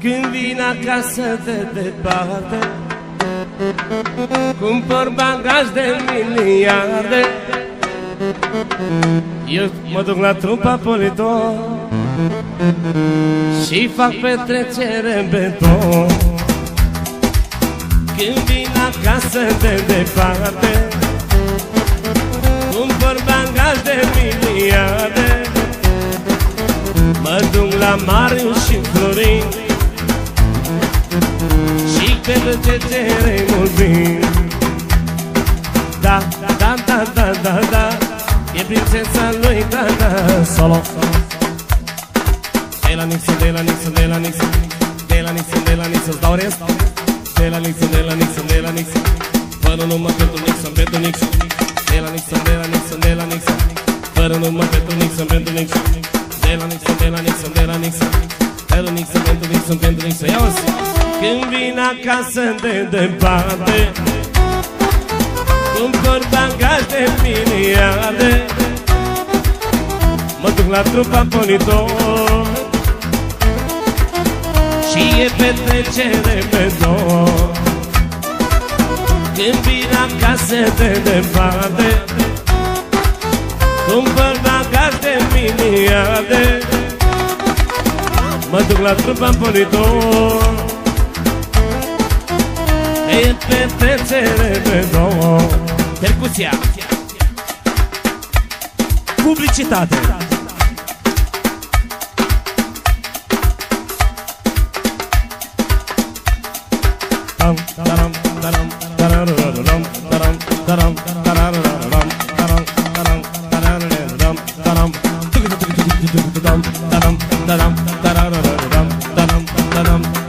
Când vin acasă de departe Cumpăr bagaj de miliarde. Eu mă duc la trupa politon Și fac petrecere în beton. Când vin acasă de departe Cumpăr bagaj de miliarde. Mă duc la Marius și Florin Și petrecere mult vin Da, da, da, da, da, da E prințesa lui Tata Solo De la Nixon, de la Nixon, de la Nixon De la Nixon, de la Nixon, îți dau rest De la Nixon, de la Nixon, de la Nixon Fără număr pentru Nixon, pentru Nixon De la Nixon, de la Nixon, de la Nixon Fără număr pentru Nixon, pentru Nixon De la Nixon, de la Nixon, de la Nixon De la Nixon, pentru Nixon, pentru Nixon Ia-o-zi Când vin acasă de departe Cumpăr bagaj de miliarde. Mă duc la trupa politon Și e petrecere pe două Când vin acasă de departe Cumpăr bagaj de miliarde. Mă duc la trupa politon e per piacere no percussiamo pubblicitate Dum dum dum dum dum dum dum dum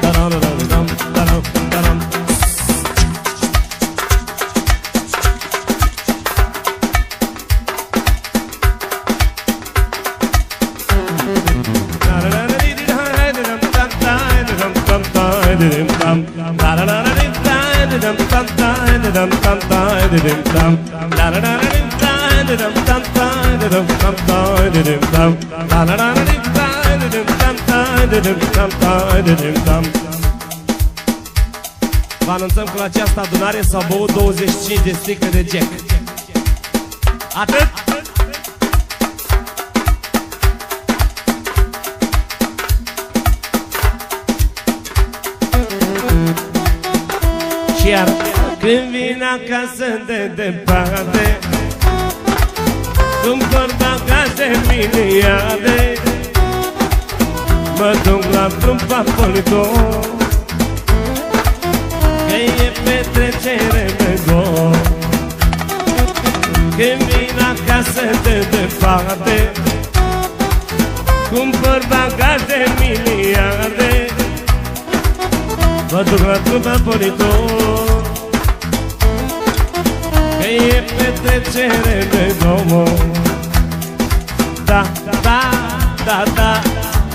Vă anunțăm că la această adunare s-au băut 25 de sticle de Jack. Atât? Și iar când vin acasă de departe Cumpăr bagaj de miliarde. Mă duc la trumpa politon Că e petrecere pe gol. Când vin acasă de departe Cumpăr bagaj de miliarde. Mă duc la trupa politon Că e petrecere de două Da, da, da, da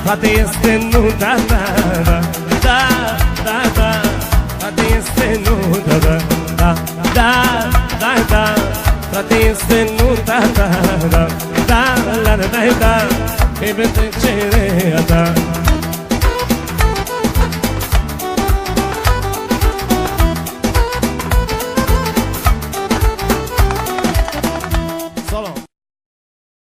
Poate este nu, da, da, da Da, da, da Poate este nu, da, da. Da, da, da, da Poate este nu, da, da, da Da, la, la, da, da E petrecere a ta